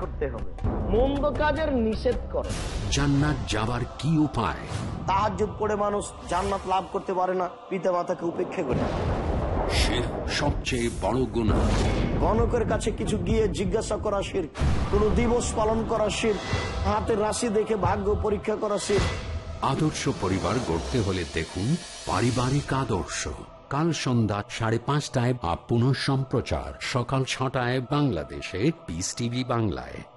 করতে হবে। মন্দ কাজের নিষেধ করে। জান্নাত যাবার কি উপায়? তাহাজ্জুদ করে মানুষ জান্নাত লাভ করতে পারে না পিতা মাতাকে উপেক্ষা করে। শির সবচেয়ে বড় গুণা গণকের কাছে কিছু গিয়ে জিজ্ঞাসা করা শির কোন দিবস পালন করা শির হাতের রাশি দেখে ভাগ্য পরীক্ষা করা শির। আদর্শ পরিবার গড়তে হলে দেখুন পারিবারিক আদর্শ। কাল সন্ধ্যা সাড়ে পাঁচটায় বা পুনঃ সম্প্রচার সকাল ছটায় বাংলাদেশে পিস টিভি বাংলায়।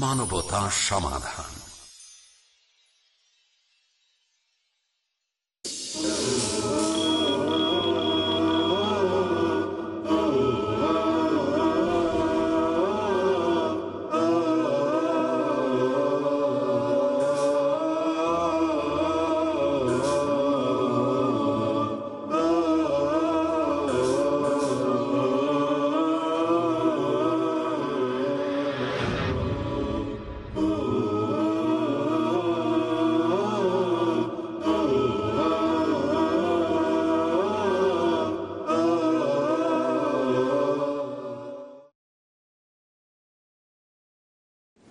মানবতা সমাধান।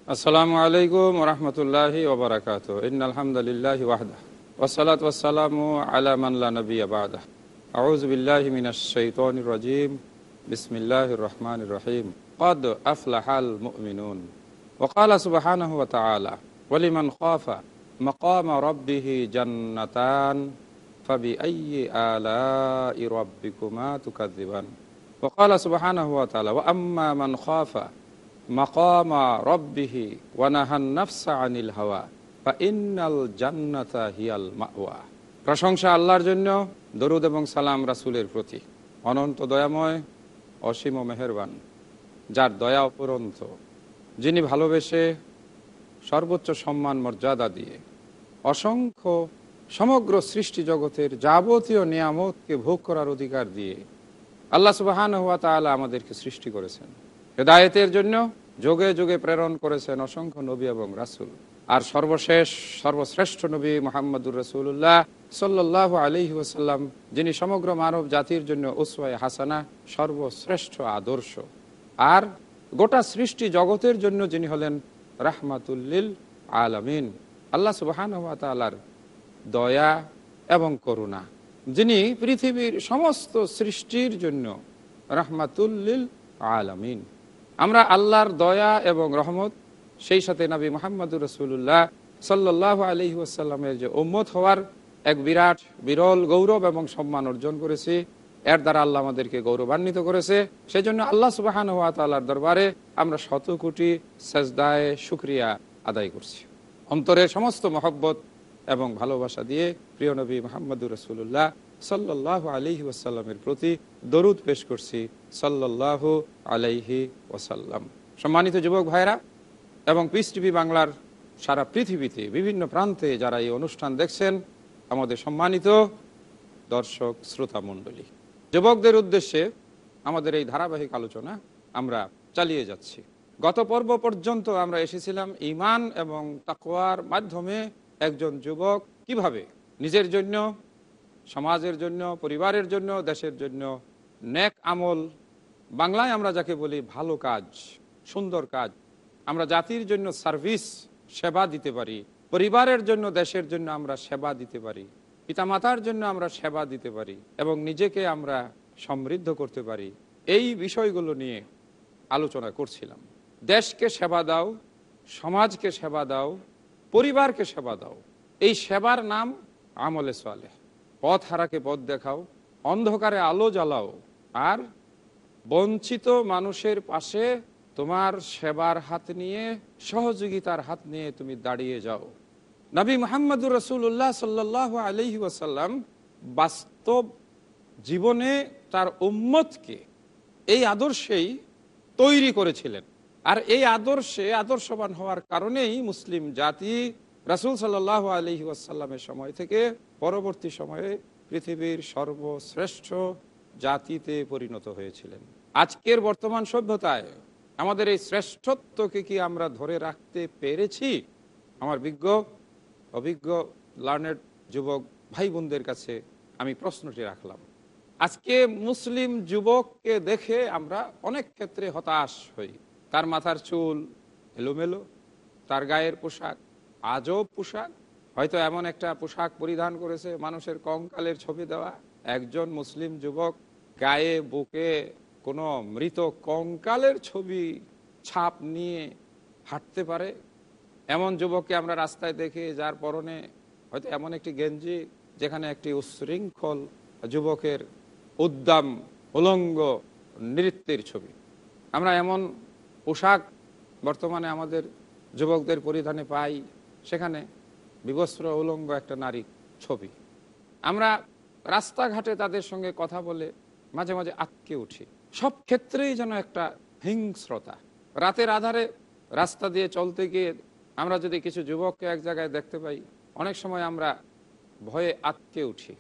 আসসালামু আলাইকুম রহমতুল্লাহ ওবরাকাত ইন আলহামদুলিল্লাহ ওয়াহদা ওসালাত ওসালামু আলা মাল্লা নবী আবাদা আউজ বিল্লাহ মিনাশ রাজিম বিসমিল্লাহ রহমান রহিম قد أفلح المؤمنون وقال سبحانه وتعالى ولمن خاف مقام ربه جنتان فبأي آلاء ربكما تكذبان وقال سبحانه وتعالى وأما من خاف মাকামা রব্বিহি ওয়ানাহান নাফসা আনিল হাওয়া বা ইন্নাল জান্নাতা হিয়াল মাওয়া। প্রশংসা আল্লাহর জন্য, দরুদ এবং সালাম রাসুলের প্রতি। অনন্ত দয়াময়, অসীম মেহেরবান, যার দয়া অপরন্ত। যিনি ভালোবেসে সর্বোচ্চ সম্মান, মর্যাদা দিয়ে অসংখ্য সমগ্র সৃষ্টি জগতের যাবতীয় নিয়ামতকে ভোগ করার অধিকার দিয়ে আল্লাহ সুবাহান হাত আমাদেরকে সৃষ্টি করেছেন। হেদায়েতের জন্য যোগে যোগে প্রেরণ করেছেন অসংখ্য নবী এবং রাসুল। আর সর্বশেষ, সর্বশ্রেষ্ঠ নবী মোহাম্মদুর রসুল্লাহ সাল্লাহ আলহি ওসাল্লাম যিনি সমগ্র মানব জাতির জন্য ওসওয়াই হাসানা, সর্বশ্রেষ্ঠ আদর্শ। আর গোটা সৃষ্টি জগতের জন্য যিনি হলেন রাহমাতুল্লিল আলামিন। আল্লাহ সুবাহান তালার দয়া এবং করুণা। যিনি পৃথিবীর সমস্ত সৃষ্টির জন্য রাহমাতুল্লিল আলামিন। আমরা আল্লাহর দয়া এবং রহমত, সেই সাথে নবী মোহাম্মদুর রসুল্লাহ সাল্লাহ আলহি আসাল্লামের যে উম্মত হওয়ার এক বিরাট, বিরল গৌরব এবং সম্মান অর্জন করেছি। এর দ্বারা আল্লাহ আমাদেরকে গৌরবান্বিত করেছে। সেই জন্য আল্লাহ সুবাহান হাত আল্লাহর দরবারে আমরা শত কোটি সেজদায় সুক্রিয়া আদায় করছি। অন্তরের সমস্ত মহব্বত এবং ভালোবাসা দিয়ে প্রিয় নবী মোহাম্মদুর রসুল্লাহ সাল্লাহ আলহি ওয়াসাল্লামের প্রতি দরুদ পেশ করছি। সাল্লাহ আলাইহি ওয়াসাল্লাম। সম্মানিত যুবক ভাইরা এবং পিস টিভি বাংলার সারা পৃথিবীতে বিভিন্ন প্রান্তে যারা এই অনুষ্ঠান দেখছেন, আমাদের সম্মানিত দর্শক শ্রোতা মণ্ডলী। যুবকদের উদ্দেশ্যে আমাদের এই ধারাবাহিক আলোচনা আমরা চালিয়ে যাচ্ছি। গত পর্ব পর্যন্ত আমরা এসেছিলাম ইমান এবং তাকোয়ার মাধ্যমে একজন যুবক কীভাবে নিজের জন্য সমাজের জন্য, পরিবারের জন্য, দেশের জন্য নেক আমল। বাংলায় আমরা যাকে বলি ভালো কাজ, সুন্দর কাজ, আমরা জাতির জন্য সার্ভিস, সেবা দিতে পারি। পরিবারের জন্য, দেশের জন্য আমরা সেবা দিতে পারি। পিতামাতার জন্য আমরা সেবা দিতে পারি এবং নিজেকে আমরা সমৃদ্ধ করতে পারি। এই বিষয়গুলো নিয়ে আলোচনা করছিলাম। দেশকে সেবা দাও, সমাজকে সেবা দাও, পরিবারকে সেবা দাও। এই সেবার নাম আমলে সালেহ। পথ হারাকে পথ দেখাও, অন্ধকারে আলো জ্বালাও, আর বঞ্চিত মানুষের পাশে তোমার সেবার হাত নিয়ে, সহযোগিতার হাত নিয়ে তুমি দাঁড়িয়ে যাও। নবী মোহাম্মদুর রসুল্লাহ সাল্লাহ আলহি বাস্তব জীবনে তার উম্মতকে এই আদর্শেই তৈরি করেছিলেন। আর এই আদর্শে আদর্শবান হওয়ার কারণেই মুসলিম জাতি রাসুল সাল্লাহ আলহি সময় থেকে পরবর্তী সময়ে পৃথিবীর সর্বশ্রেষ্ঠ জাতিতে পরিণত হয়েছিলেন। আজকের বর্তমান সভ্যতায় আমাদের এই শ্রেষ্ঠত্বকে কি আমরা ধরে রাখতে পেরেছি? আমার বিজ্ঞ, অভিজ্ঞ লার্নেড যুবক ভাই বোনদের কাছে আমি প্রশ্নটি রাখলাম। আজকে মুসলিম যুবককে দেখে আমরা অনেক ক্ষেত্রে হতাশ হই। তার মাথার চুল এলোমেলো, তার গায়ের পোশাক আজব পোশাক হয়তো এমন একটা পোশাক পরিধান করেছে, মানুষের কঙ্কালের ছবি দেওয়া। একজন মুসলিম যুবক গায়ে, বুকে কোনো মৃত কঙ্কালের ছবি, ছাপ নিয়ে হাঁটতে পারে। এমন যুবককে আমরা রাস্তায় দেখি, যার পরনে হয়তো এমন একটি গেঞ্জি, যেখানে একটি উশৃঙ্খল যুবকের উদ্দাম, উলঙ্গ নৃত্যের ছবি। আমরা এমন পোশাক বর্তমানে আমাদের যুবকদের পরিধানে পাই। সেখানে বিবস্ত্র উলঙ্গ একটা নারী ছবি। আমরা রাস্তাঘাটে তাদের সঙ্গে কথা বলে মাঝে মাঝে আটকে উঠি। সব ক্ষেত্রেই যেন একটা হিংস্রতা। রাতের আধারে রাস্তা দিয়ে চলতে গিয়ে আমরা যদি কিছু যুবককে এক জায়গায় দেখতে পাই, অনেক সময় আমরা ভয়ে আটকে উঠি।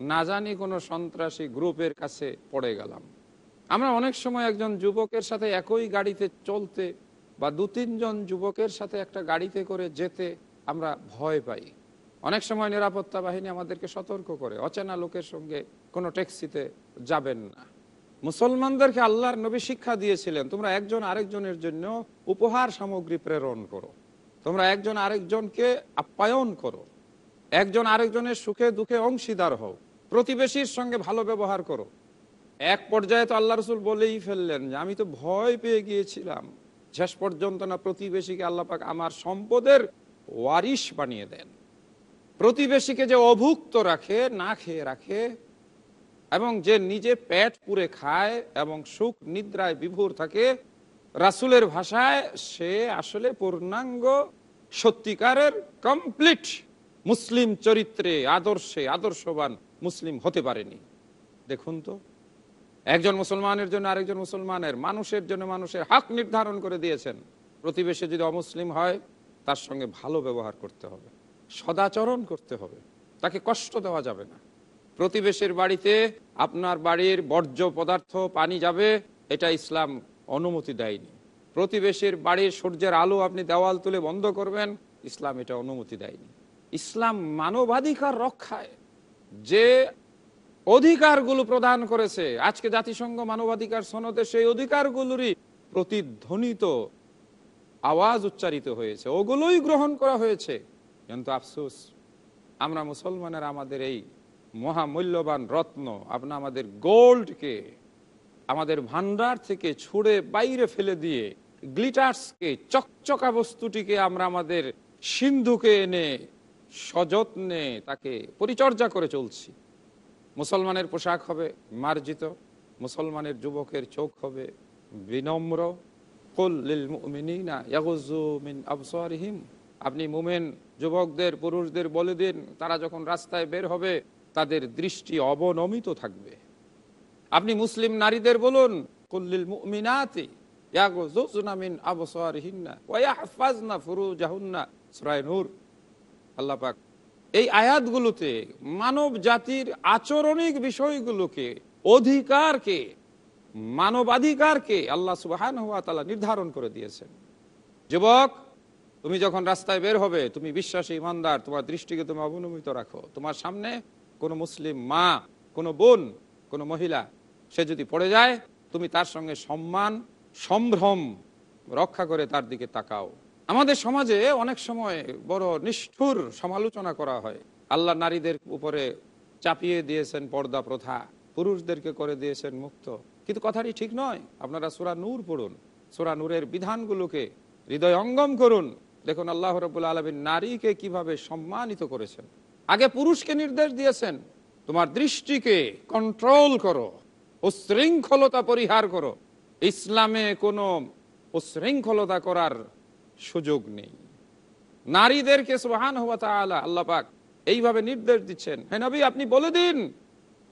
না জানি কোনো সন্ত্রাসী গ্রুপের কাছে পড়ে গেলাম। আমরা অনেক সময় একজন যুবকের সাথে একই গাড়িতে চলতে বা দু তিনজন যুবকের সাথে একটা গাড়িতে করে যেতে আমরা ভয় পাই। অনেক সময় নিরাপত্তা বাহিনী আমাদেরকে সতর্ক করে। অচেনা লোকের সঙ্গে কোনো ট্যাক্সিতে যাবেন না। মুসলমানদেরকে আল্লাহর নবী শিক্ষা দিয়েছিলেন, তোমরা একজন আরেকজনের জন্য উপহার সামগ্রী প্রেরণ করো। তোমরা একজন আরেকজনকে আপ্যায়ন করো। একজন আরেকজনের সুখে দুঃখে অংশীদার হও। প্রতিবেশীর সঙ্গে ভালো ব্যবহার করো। এক পর্যায়ে তো আল্লাহ রসুল বলেই ফেললেন যে, আমি তো ভয় পেয়ে গিয়েছিলাম। শেষ পর্যন্ত না প্রতিবেশীকে আল্লাপাক আমার সম্পদের ওয়ারিশ বানিয়ে দেন। প্রতিবেশীকে যে অভুক্ত রাখে, না খেয়ে রাখে, এবং যে নিজে পেট পুরে খায় এবং সুখ নিদ্রায় বিভোর থাকে, রাসুলের ভাষায় সে আসলে পূর্ণাঙ্গ সত্যিকারের কমপ্লিট মুসলিম চরিত্রে আদর্শে আদর্শবান মুসলিম হতে পারেনি। দেখুন তো, একজন মুসলমানের জন্য আরেকজন মুসলমানের, মানুষের জন্য মানুষের হক নির্ধারণ করে দিয়েছেন। প্রতিবেশী যদি অমুসলিম হয় তার সঙ্গে ভালো ব্যবহার করতে হবে। সদাচরণ করতে হবে। তাকে কষ্ট দেওয়া যাবে না। প্রতিবেশীর বাড়িতে আপনার বাড়ির বর্জ্য পদার্থ, পানি যাবে, এটা ইসলাম অনুমতি দেয়নি। প্রতিবেশীর বাড়ির সূর্যের আলো আপনি দেওয়াল তুলে বন্ধ করবেন, ইসলাম এটা অনুমতি দেয়নি। ইসলাম মানবাধিকার রক্ষায় যে অধিকারগুলো প্রদান করেছে, আজকে জাতিসংঘ মানবাধিকার সনদে সেই অধিকারগুলোরই প্রতিধ্বনিত আওয়াজ উচ্চারিত হয়েছে, ওগুলোই গ্রহণ করা হয়েছে। কিন্তু আফসোস, আমরা মুসলমানের আমাদের এই মহামূল্যবান রত্ন আপনার আমাদের গোল্ডকে, আমাদের ভান্ডার থেকে ছুড়ে বাইরে ফেলে দিয়ে, গ্লিটার্সকে, চকচকা বস্তুটিকে আমরা আমাদের সিন্ধুকে এনে সযত্নে তাকে পরিচর্যা করে চলছি। মুসলমানের পোশাক হবে মার্জিত, মুসলমানের যুবকের চোখ হবে বিনম্র আপনি মুমেন যুবকদের, পুরুষদের বলে দিন, তারা যখন রাস্তায় বের হবে, তাদের দৃষ্টি অবনমিত থাকবে। আপনি মুসলিম নারীদের বলুন কুল্লিল মুমিনাতি এই আয়াতগুলোতে মানব জাতির আচরণিক বিষয়গুলোকে, অধিকারকে মানবাধিকারকে আল্লাহ সুবাহান হওয়া তালা নির্ধারণ করে দিয়েছেন। যুবক, তুমি যখন রাস্তায় বের হবে, তুমি বিশ্বাসী ইমানদার, তোমার দৃষ্টিকে তুমি অবনমিত রাখো। তোমার সামনে কোনো মুসলিম মা, কোনো বোন, কোনো মহিলা, সে যদি পড়ে যায়, তুমি তার সঙ্গে সম্মান, সম্ভ্রম রক্ষা করে তার দিকে তাকাও। আমাদের সমাজে অনেক সময় বড় নিষ্ঠুর সমালোচনা করা হয়। আল্লাহ নারীদের উপরে চাপিয়ে দিয়েছেন পর্দা প্রথা, পুরুষদেরকে করে দিয়েছেন মুক্ত। কিন্তু কথাটি ঠিক নয়। আপনারা সোরা নূর পড়ুন। সোরা নূরের বিধানগুলোকে হৃদয় অঙ্গম করুন। দেখুন আল্লাহ রবুল্লা আলমীর নারীকে কীভাবে সম্মানিত করেছেন। আগে পুরুষকে নির্দেশ দিয়েছেন, তোমার দৃষ্টিকে কন্ট্রোল করো, উশৃঙ্খলতা পরিহার করো। ইসলামে কোনো উশৃঙ্খলতা করার সুযোগ নেই। নারীদেরকে সোহান হওয়া তাআলা আল্লাহ পাক এইভাবে নির্দেশ দিচ্ছেন। হে নবী, আপনি বলে দিন,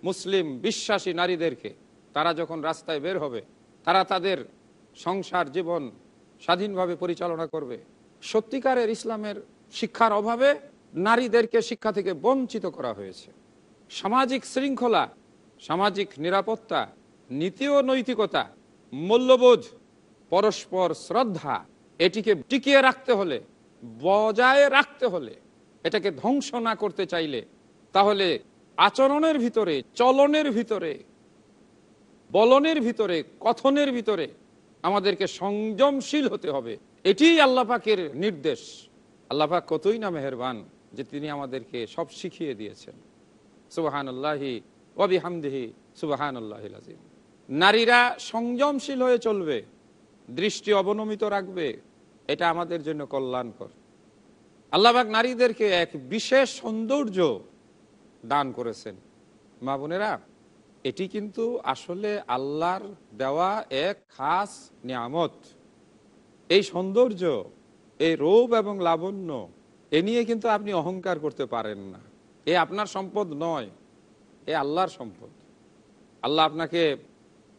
মুসলিম বিশ্বাসী নারীদেরকে। তারা যখন রাস্তায় বের হবে, তারা তাদের সংসার, জীবন স্বাধীনভাবে পরিচালনা করবে। সত্যিকারের ইসলামের শিক্ষার অভাবে নারীদেরকে শিক্ষা থেকে বঞ্চিত করা হয়েছে। সামাজিক শৃঙ্খলা, সামাজিক নিরাপত্তা, নীতি ও নৈতিকতা, মূল্যবোধ, পরস্পর শ্রদ্ধা, এটিকে টিকিয়ে রাখতে হলে, বজায় রাখতে হলে, এটাকে ধ্বংস না করতে চাইলে, তাহলে আচরণের ভিতরে, চলনের ভিতরে বলনের ভিতরে, কথনের ভিতরে আমাদেরকে সংযমশীল হতে হবে। এটিই আল্লাপাকের নির্দেশ। আল্লাপাক কতই না মেহরবান যে তিনি আমাদেরকে সব শিখিয়ে দিয়েছেন। সুবাহান আল্লাহি ওবি হামদিহি সুবাহান নারীরা সংযমশীল হয়ে চলবে, দৃষ্টি অবনমিত রাখবে, এটা আমাদের জন্য কল্যাণকর। আল্লাহবাক নারীদেরকে এক বিশেষ সৌন্দর্য দান করেছেন। মা বোনেরা এটি কিন্তু আসলে আল্লাহর দেওয়া এক খাস নিয়ামত। এই সৌন্দর্য, এই রূপ এবং লাবণ্য, এ নিয়ে কিন্তু আপনি অহংকার করতে পারেন না। এ আপনার সম্পদ নয়, এ আল্লাহর সম্পদ। আল্লাহ আপনাকে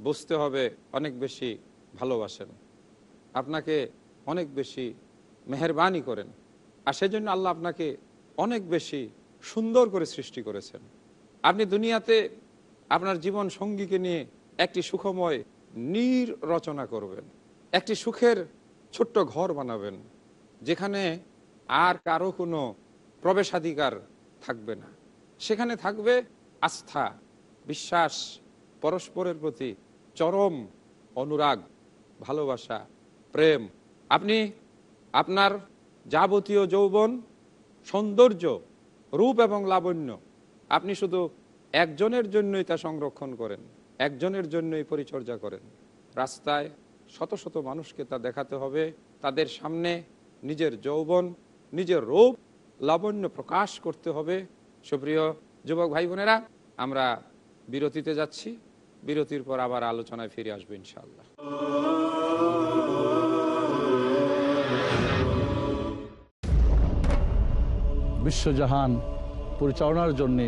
বুঝতে হবে, অনেক বেশি ভালোবাসেন। আপনাকে অনেক বেশি মেহরবানি করেন। আর সেজন্য আল্লাহ আপনাকে অনেক বেশি সুন্দর করে সৃষ্টি করেছেন। আপনি দুনিয়াতে আপনার জীবন সঙ্গীকে নিয়ে একটি সুখময় নীর রচনা করবেন। একটি সুখের ছোট্ট ঘর বানাবেন, যেখানে আর কারও কোনো প্রবেশাধিকার থাকবে না। সেখানে থাকবে আস্থা, বিশ্বাস, পরস্পরের প্রতি চরম অনুরাগ, ভালোবাসা, প্রেম। আপনি আপনার যাবতীয় যৌবন, সৌন্দর্য, রূপ এবং লাবণ্য, আপনি শুধু একজনের জন্যই তা সংরক্ষণ করেন, একজনের জন্যই পরিচর্যা করেন। রাস্তায় শত শত মানুষকে তা দেখাতে হবে, তাদের সামনে নিজের যৌবন, নিজের রূপ লাবণ্য প্রকাশ করতে হবে। সুপ্রিয় যুবক ভাই বোনেরা, আমরা বিরতিতে যাচ্ছি। বিরতির পর আবার আলোচনায় ফিরে আসব ইনশাল্লাহ বিশ্বজাহান পরিচালনার জন্যে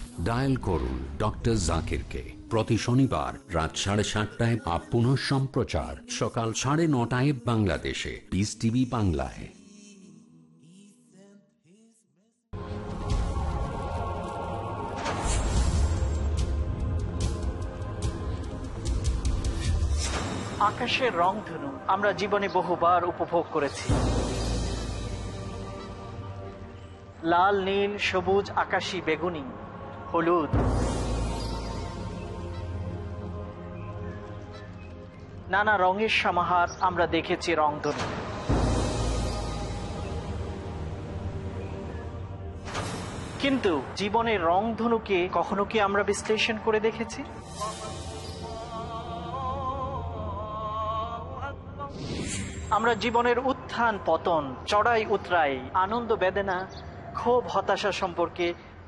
dial করুন ডক্টর জাকিরকে প্রতি শনিবার রাত সাড়ে সাতটায় আপ পুনঃ সম্প্রচার সকাল সাড়ে নটায় বাংলাদেশে। পিস টিভি বাংলায়। আকাশের রং ধনু, আমরা জীবনে বহুবার উপভোগ করেছি। লাল, নীল, সবুজ, আকাশী, বেগুনি হলুদ। নানা রঙের সমাহার আমরা দেখেছি রংধনু কিন্তু জীবনের রংধনুকে কখনো কি আমরা বিশ্লেষণ করে দেখেছি? আমরা জীবনের উত্থান, পতন চড়াই উতরাই আনন্দ বেদনা ক্ষোভ হতাশা সম্পর্কে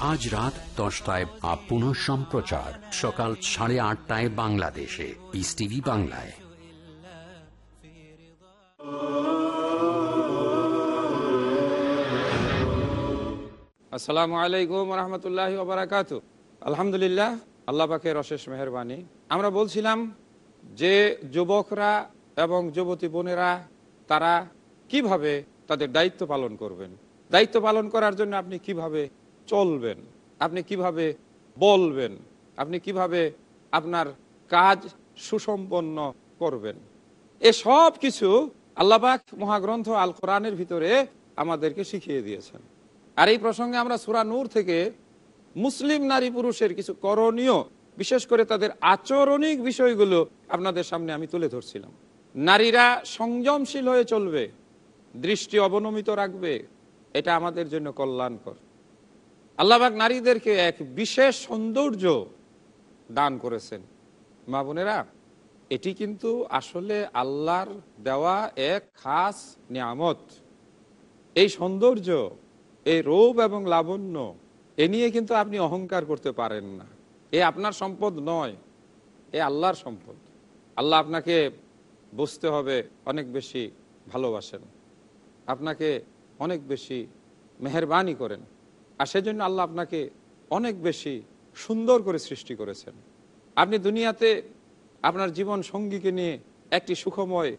আজ রাত দশটায় আপন সম্প্রচার। সকাল সাড়ে আটটায় বাংলাদেশে। পিস টিভি বাংলায়। আসসালামু আলাইকুম রহমতুল্লাহ ওবরাকাত আলহামদুলিল্লাহ, আল্লাহ পাকের অশেষ মেহরবানি। আমরা বলছিলাম যে যুবকরা এবং যুবতী বোনেরা, তারা কীভাবে তাদের দায়িত্ব পালন করবেন? দায়িত্ব পালন করার জন্য আপনি কীভাবে চলবেন। আপনি কীভাবে বলবেন? আপনি কীভাবে আপনার কাজ সুসম্পন্ন করবেন? এ সব কিছু আল্লাপাক মহাগ্রন্থ আল কোরআনের ভিতরে আমাদেরকে শিখিয়ে দিয়েছেন। আর এই প্রসঙ্গে আমরা সুরা নূর থেকে মুসলিম নারী পুরুষের কিছু করণীয়, বিশেষ করে তাদের আচরণিক বিষয়গুলো আপনাদের সামনে আমি তুলে ধরছিলাম। নারীরা সংযমশীল হয়ে চলবে, দৃষ্টি অবনমিত রাখবে, এটা আমাদের জন্য কল্যাণকর। আল্লাহবাক নারীদেরকে এক বিশেষ সৌন্দর্য দান করেছেন। মা বোনেরা, এটি কিন্তু আসলে আল্লাহর দেওয়া এক খাস নিয়ামত। এই সৌন্দর্য, এই রূপ এবং লাবণ্য, এ নিয়ে কিন্তু আপনি অহংকার করতে পারেন না। এ আপনার সম্পদ নয়, এ আল্লাহর সম্পদ। আল্লাহ আপনাকে বুঝতে হবে, অনেক বেশি ভালোবাসেন। আপনাকে অনেক বেশি মেহরবানি করেন। আর সেজন্য আল্লাহ আপনাকে অনেক বেশি সুন্দর করে সৃষ্টি করেছেন। আপনি দুনিয়াতে আপনার জীবন সঙ্গীকে নিয়ে একটি সুখময়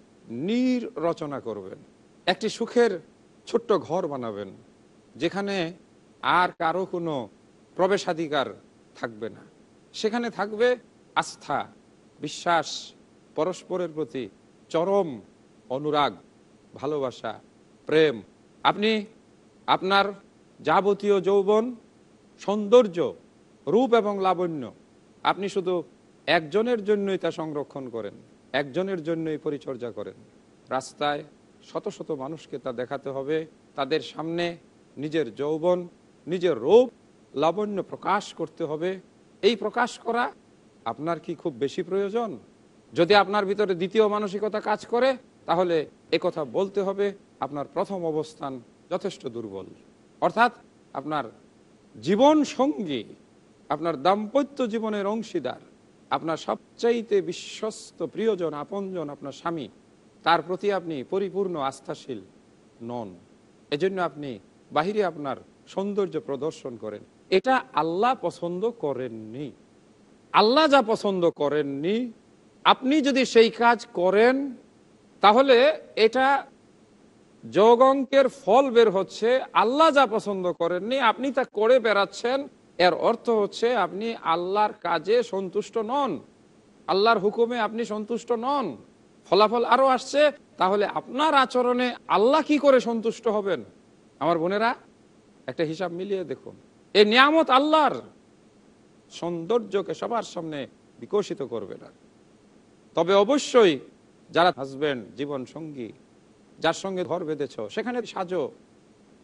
নীর রচনা করবেন। একটি সুখের ছোট্ট ঘর বানাবেন, যেখানে আর কারও কোনো প্রবেশাধিকার থাকবে না। সেখানে থাকবে আস্থা, বিশ্বাস, পরস্পরের প্রতি চরম অনুরাগ, ভালোবাসা, প্রেম। আপনি আপনার যাবতীয় যৌবন, সৌন্দর্য, রূপ এবং লাবণ্য। আপনি শুধু একজনের জন্যই তা সংরক্ষণ করেন, একজনের জন্যই পরিচর্যা করেন। রাস্তায় শত শত মানুষকে তা দেখাতে হবে, তাদের সামনে নিজের যৌবন, নিজের রূপ, লাবণ্য প্রকাশ করতে হবে। এই প্রকাশ করা আপনার কি খুব বেশি প্রয়োজন? যদি আপনার ভিতরে দ্বিতীয় মানসিকতা কাজ করে, তাহলে কথা বলতে হবে, আপনার প্রথম অবস্থান যথেষ্ট দুর্বল। অর্থাৎ আপনার জীবন সঙ্গী, আপনার দাম্পত্য জীবনের অংশীদার, আপনার সবচাইতে বিশ্বস্ত প্রিয়জন, আপনজন, আপনার স্বামী, তার প্রতি আপনি পরিপূর্ণ আস্থাশীল নন। এজন্য আপনি বাহিরে আপনার সৌন্দর্য প্রদর্শন করেন। এটা আল্লাহ পছন্দ করেননি। আল্লাহ যা পছন্দ করেননি, আপনি যদি সেই কাজ করেন, তাহলে এটা যোগ অঙ্কের ফল বের হচ্ছে, আল্লাহ যা পছন্দ করেননি, আপনি তা করে বেড়াচ্ছেন। এর অর্থ হচ্ছে আপনি আল্লাহর কাজে সন্তুষ্ট নন। আল্লাহর হুকুমে আপনি সন্তুষ্ট নন। ফলাফল আরও আসছে, তাহলে আপনার আচরণে আল্লাহ কি করে সন্তুষ্ট হবেন? আমার বোনেরা, একটা হিসাব মিলিয়ে দেখুন। এই নিয়ামত আল্লাহর সৌন্দর্যকে সবার সামনে বিকশিত করবে না। তবে অবশ্যই যারা হাজবেন্ড জীবন সঙ্গী যার সঙ্গে ঘর বেঁধেছ, সেখানে সাজো,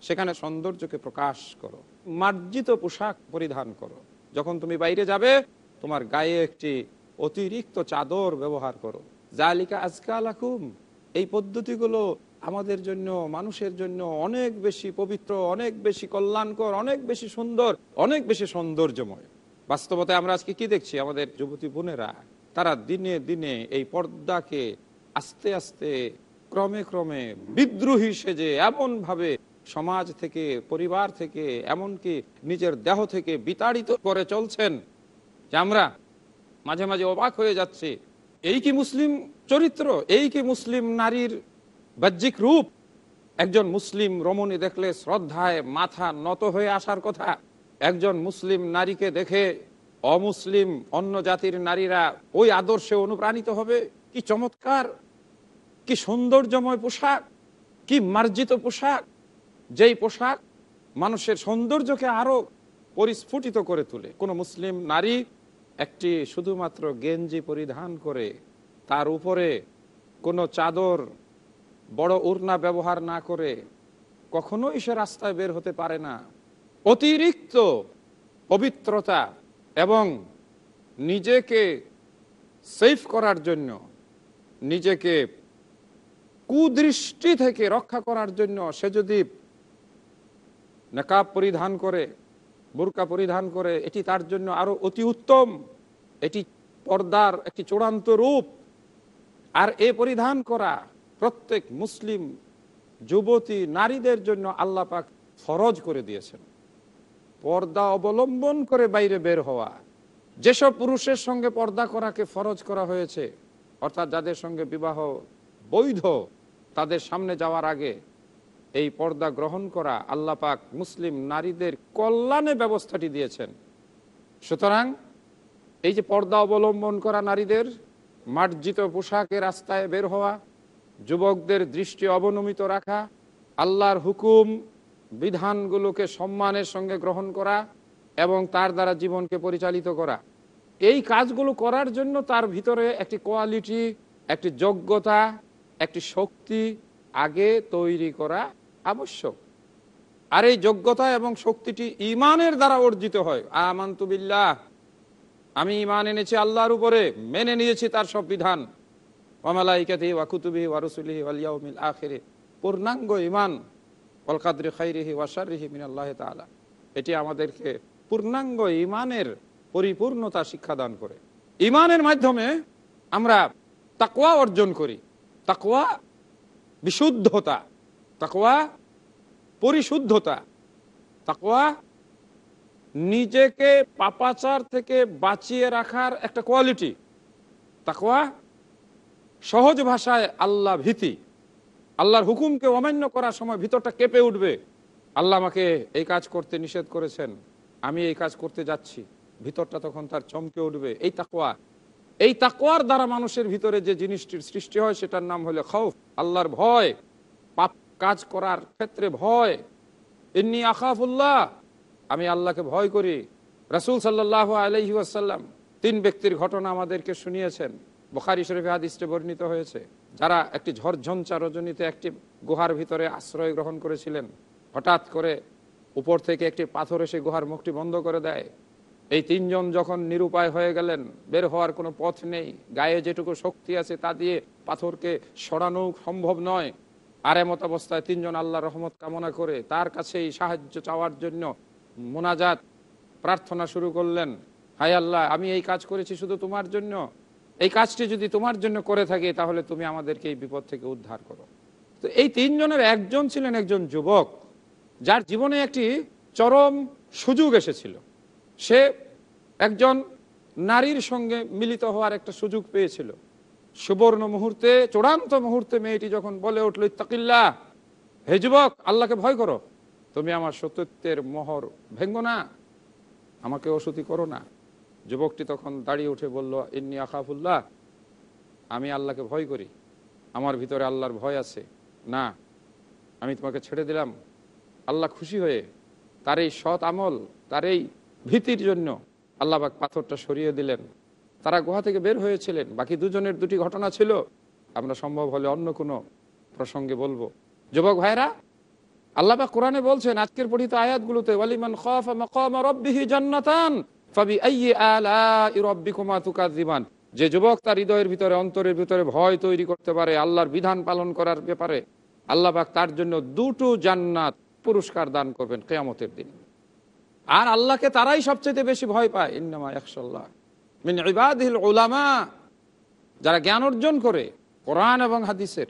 সেখানে সৌন্দর্যকে প্রকাশ করো, মার্জিত পোশাক পরিধান করো। যখন তুমি বাইরে যাবে, তোমার গায়ে একটি অতিরিক্ত চাদর ব্যবহার করো। জালিকা আজকাল আকুম এই পদ্ধতিগুলো আমাদের জন্য, মানুষের জন্য অনেক বেশি পবিত্র, অনেক বেশি কল্যাণকর, অনেক বেশি সুন্দর, অনেক বেশি সৌন্দর্যময়। বাস্তবতায় আমরা আজকে কি দেখছি? আমাদের যুবতী বোনেরা, তারা দিনে দিনে এই পর্দাকে আস্তে আস্তে ক্রমে ক্রমে বিদ্রোহী সেজে এমন ভাবে সমাজ থেকে, পরিবার থেকে, এমনকি নিজের দেহ থেকে বিতাড়িত করে চলছেন যে আমরা মাঝে মাঝে অবাক হয়ে যাচ্ছে। এই কি মুসলিম চরিত্র? এই কি মুসলিম নারীর বাহ্যিক রূপ? একজন মুসলিম রমণী দেখলে শ্রদ্ধায় মাথা নত হয়ে আসার কথা। একজন মুসলিম নারীকে দেখে অমুসলিম অন্য জাতির নারীরা ওই আদর্শে অনুপ্রাণিত হবে? কি চমৎকার! কি সৌন্দর্যময় পোশাক, কি মার্জিত পোশাক, যেই পোশাক মানুষের সৌন্দর্যকে আরও পরিস্ফুটিত করে তোলে। কোনো মুসলিম নারী একটি শুধুমাত্র গেঞ্জি পরিধান করে তার উপরে কোনো চাদর, বড় উড়না ব্যবহার না করে কখনোই সে রাস্তায় বের হতে পারে না। অতিরিক্ত পবিত্রতা এবং নিজেকে সেফ করার জন্য নিজেকে কুদৃষ্টি থেকে রক্ষা করার জন্য সে যদি নেকাব পরিধান করে, বোরকা পরিধান করে, এটি তার জন্য আরও অতি উত্তম। এটি পর্দার একটি চূড়ান্ত রূপ। আর এ পরিধান করা প্রত্যেক মুসলিম যুবতী নারীদের জন্য আল্লাহ পাক ফরজ করে দিয়েছেন। পর্দা অবলম্বন করে বাইরে বের হওয়া। যেসব পুরুষের সঙ্গে পর্দা করাকে ফরজ করা হয়েছে, অর্থাৎ যাদের সঙ্গে বিবাহ বৈধ তাদের সামনে যাওয়ার আগে এই পর্দা গ্রহণ করা আল্লাহ পাক মুসলিম নারীদের কল্যাণে ব্যবস্থাটি দিয়েছেন। সুতরাং এই যে পর্দা অবলম্বন করা নারীদের, মার্জিত পোশাকে রাস্তায় বের হওয়া, যুবকদের দৃষ্টি অবনমিত রাখা, আল্লাহর হুকুম, বিধানগুলোকে সম্মানের সঙ্গে গ্রহণ করা এবং তার দ্বারা জীবনকে পরিচালিত করা, এই কাজগুলো করার জন্য তার ভিতরে একটি কোয়ালিটি, একটি যোগ্যতা একটি শক্তি আগে তৈরি করা আবশ্যক। আর এই যোগ্যতা এবং শক্তিটি ইমানের দ্বারা অর্জিত হয়। আমান্তুবিল্লাহ আমি ইমান এনেছি আল্লাহর উপরে, মেনে নিয়েছি তার সব বিধান ওয়ামালাইকাতি ওয়াকুতুবি ওয়ারসুলিহি ওয়ালিয়াউমিল আখিরে। পূর্ণাঙ্গ ইমান। কলকাদ্রি খাইরিহি ওয়াশারিহি মিনাল্লাহ তাআলা। এটি আমাদেরকে পূর্ণাঙ্গ ইমানের পরিপূর্ণতা শিক্ষাদান করে। ইমানের মাধ্যমে আমরা তাকওয়া অর্জন করি। তাকওয়া বিশুদ্ধতা, তাকওয়া পরিশুদ্ধতা তাকোয়া নিজেকে পাপাচার থেকে বাঁচিয়ে রাখার একটা কোয়ালিটি তাকওয়া সহজ ভাষায় আল্লাহ ভীতি, আল্লাহর হুকুমকে অমান্য করার সময় ভিতরটা কেঁপে উঠবে। আল্লাহ আমাকে এই কাজ করতে নিষেধ করেছেন, আমি এই কাজ করতে যাচ্ছি, ভিতরটা তখন তার চমকে উঠবে। এই তাকওয়া এই তাকওয়ার দ্বারা মানুষের ভিতরে যে জিনিসটির সৃষ্টি হয়, সেটার নাম হলো খৌফ আল্লাহর ভয়, পাপ কাজ করার ক্ষেত্রে ভয়। এমনি আখাফুল্লাহ, আমি আল্লাহকে ভয় করি। রাসুল সাল্লাহ আলহি আসাল্লাম তিন ব্যক্তির ঘটনা আমাদেরকে শুনিয়েছেন। বখারি শরীফে হাদিসে বর্ণিত হয়েছে। যারা একটি ঝড়ঝঞ্চা রজনীতে একটি গুহার ভিতরে আশ্রয় গ্রহণ করেছিলেন, হঠাৎ করে উপর থেকে একটি পাথর এসে গুহার মুখটি বন্ধ করে দেয়। এই তিনজন যখন নিরুপায় হয়ে গেলেন, বের হওয়ার কোনো পথ নেই। গায়ে যেটুকু শক্তি আছে তা দিয়ে পাথরকে সরানো সম্ভব নয়। আর এমত অবস্থায় তিনজন আল্লাহ রহমত কামনা করে তার কাছেই সাহায্য চাওয়ার জন্য মোনাজাত, প্রার্থনা শুরু করলেন। হাই আল্লাহ, আমি এই কাজ করেছি শুধু তোমার জন্য? এই কাজটি যদি তোমার জন্য করে থাকি, তাহলে তুমি আমাদেরকে এই বিপদ থেকে উদ্ধার করো। তো এই তিনজনের একজন ছিলেন একজন যুবক, যার জীবনে একটি চরম সুযোগ এসেছিল। সে একজন নারীর সঙ্গে মিলিত হওয়ার একটা সুযোগ পেয়েছিল। সুবর্ণ মুহূর্তে, চূড়ান্ত মুহূর্তে মেয়েটি যখন বলে উঠল ইত্তাকিল্লা হে যুবক, আল্লাহকে ভয় করো। তুমি আমার সত্যত্বের মোহর ভেঙ্গো না, আমাকে অসতি করো না। যুবকটি তখন দাঁড়িয়ে উঠে বলল, ইন্নি আকাফুল্লাহ আমি আল্লাহকে ভয় করি। আমার ভিতরে আল্লাহর ভয় আছে। না, আমি তোমাকে ছেড়ে দিলাম। আল্লাহ খুশি হয়ে তার এই সৎ আমল, তার এই ভীতির জন্য আল্লাহবাক পাথরটা সরিয়ে দিলেন। তারা গুহা থেকে বের হয়েছিলেন। বাকি দুজনের দুটি ঘটনা ছিল। আমরা সম্ভব হলে অন্য কোনো প্রসঙ্গে বলব। যুবক ভাইরা, আল্লাহবাক কোরআনে বলছেন, আজকের পঠিত আয়াতগুলোতে, ওয়ালিমান জান্নাতান যে যুবক তার হৃদয়ের ভিতরে, অন্তরের ভিতরে ভয় তৈরি করতে পারে, আল্লাহর বিধান পালন করার ব্যাপারে আল্লাহ পাক তার জন্য দুটো জান্নাত পুরস্কার দান করবেন কেয়ামতের দিন। আর আল্লাহকে তারাই সবচেয়ে বেশি ভয় পায়। ইন্নামা একশাল্লাহ মিন ওলামা যারা জ্ঞান অর্জন করে, কোরআন এবং হাদিসের।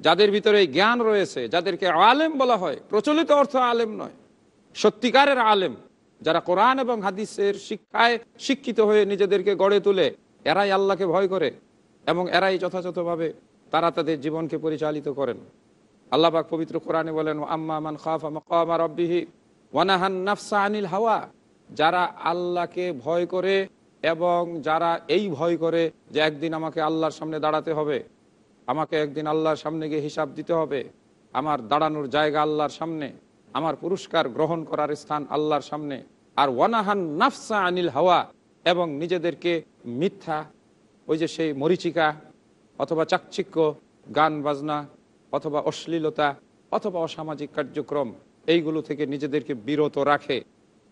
যাদের ভিতরে জ্ঞান রয়েছে, যাদেরকে আলেম বলা হয়, প্রচলিত অর্থ আলেম নয়। সত্যিকারের আলেম, যারা কোরআন এবং হাদিসের শিক্ষায় শিক্ষিত হয়ে নিজেদেরকে গড়ে তুলে, এরাই আল্লাহকে ভয় করে এবং এরাই যথাযথভাবে তারা তাদের জীবনকে পরিচালিত করেন। আল্লাহ পাক পবিত্র কোরআনে বলেন আম্মা মান খাফা মাকামা রাব্বিহি নাফসা আনিল হাওয়া, যারা আল্লাহকে ভয় করে এবং যারা এই ভয় করে যে একদিন আমাকে আল্লাহর সামনে দাঁড়াতে হবে, আমাকে একদিন আল্লাহর সামনে গিয়ে হিসাব দিতে হবে, আমার দাঁড়ানোর জায়গা আল্লাহর সামনে, আমার পুরস্কার গ্রহণ করার স্থান আল্লাহর সামনে। আর ওয়ানাহান নাফসা আনিল হাওয়া এবং নিজেদেরকে মিথ্যা, ওই যে সেই মরিচিকা অথবা চাকচিক্য, গান বাজনা অথবা অশ্লীলতা অথবা অসামাজিক কার্যক্রম এইগুলো থেকে নিজেদেরকে বিরত রাখে।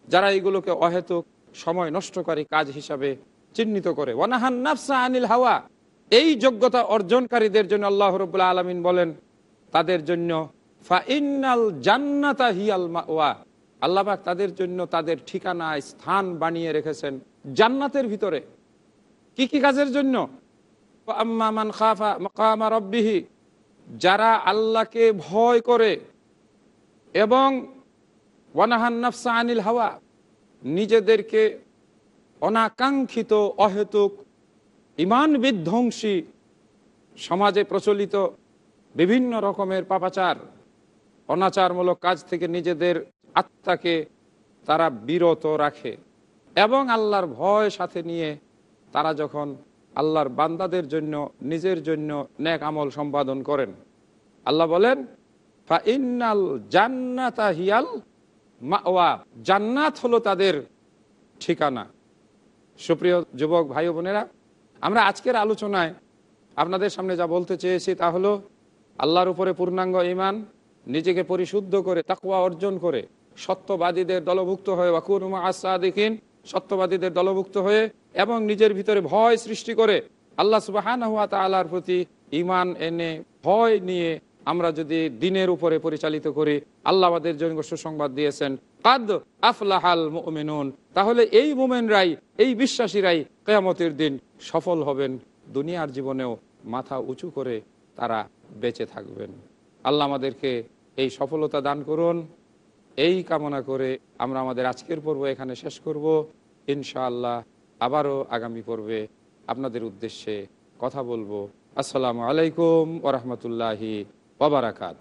যারা এইগুলোকে অহেতুক, সময় নষ্টকারী কাজ হিসাবে চিহ্নিত করে। ওয়ানাহান নাফসা আনিল হাওয়া। এই যোগ্যতা অর্জনকারীদের জন্য আল্লাহ রবুল্লা আলমিন বলেন, তাদের জন্য ফাইনাল মাওয়া। আল্লাহবাক তাদের জন্য তাদের ঠিকানা স্থান বানিয়ে রেখেছেন জান্নাতের ভিতরে। কি কি কাজের জন্য? যারা আল্লাহকে ভয় করে এবং ওয়ানাহান নাফসা আনিল হাওয়া, নিজেদেরকে অনাকাঙ্ক্ষিত, অহেতুক, ইমান বিধ্বংসী সমাজে প্রচলিত বিভিন্ন রকমের পাপাচার, অনাচারমূলক কাজ থেকে নিজেদের আত্মাকে তারা বিরত রাখে এবং আল্লাহর ভয় সাথে নিয়ে তারা যখন আল্লাহর বান্দাদের জন্য, নিজের জন্য ন্যাক আমল সম্পাদন করেন। আল্লাহ বলেন জান্নাতা হলো তাদের ঠিকানা। সুপ্রিয় যুবক ভাই বোনেরা, আমরা আজকের আলোচনায় আপনাদের সামনে যা বলতে চেয়েছি তা হলো, আল্লাহর উপরে পূর্ণাঙ্গ ইমান নিজেকে পরিশুদ্ধ করে তাকুয়া অর্জন করে, সত্যবাদীদের দলভুক্ত হয়ে ওয়াকুরুমা আসা দেখিন সত্যবাদীদের দলভুক্ত হয়ে এবং নিজের ভিতরে ভয় সৃষ্টি করে আল্লাহ সুবাহান প্রতি ইমান এনে, ভয় নিয়ে আমরা যদি দিনের উপরে পরিচালিত করি, আল্লাহ আমাদের জন্য সুসংবাদ দিয়েছেন, কাদ আফলাহাল মুমিনুন তাহলে এই মোমেনরাই, এই বিশ্বাসীরাই কেয়ামতের দিন সফল হবেন, দুনিয়ার জীবনেও মাথা উঁচু করে তারা বেঁচে থাকবেন। আল্লাহ আমাদেরকে এই সফলতা দান করুন। এই কামনা করে আমরা আমাদের আজকের পর্ব এখানে শেষ করব। ইনশাআল্লাহ আবারও আগামী পর্বে আপনাদের উদ্দেশ্যে কথা বলব। আসসালামু আলাইকুম ওরহমতুল্লাহি ওবরাকাত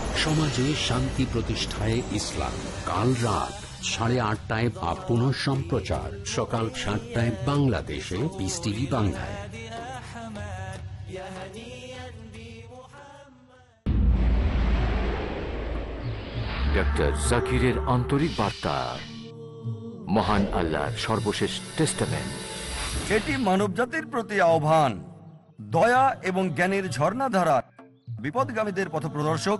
সমাজে শান্তি প্রতিষ্ঠায় ইসলাম। কাল রাত সাড়ে আটটায় বা পুনঃ সম্প্রচার। সকাল সাতটায় বাংলাদেশে পিস টিভি বাংলায়। ডক্টর জাকিরের আন্তরিক বার্তা। মহান আল্লাহর সর্বশেষ টেস্টামেন্ট এটি মানবজাতির প্রতি আহ্বান। দয়া এবং জ্ঞানের ঝর্ণাধারা। বিপদগামীদের পথপ্রদর্শক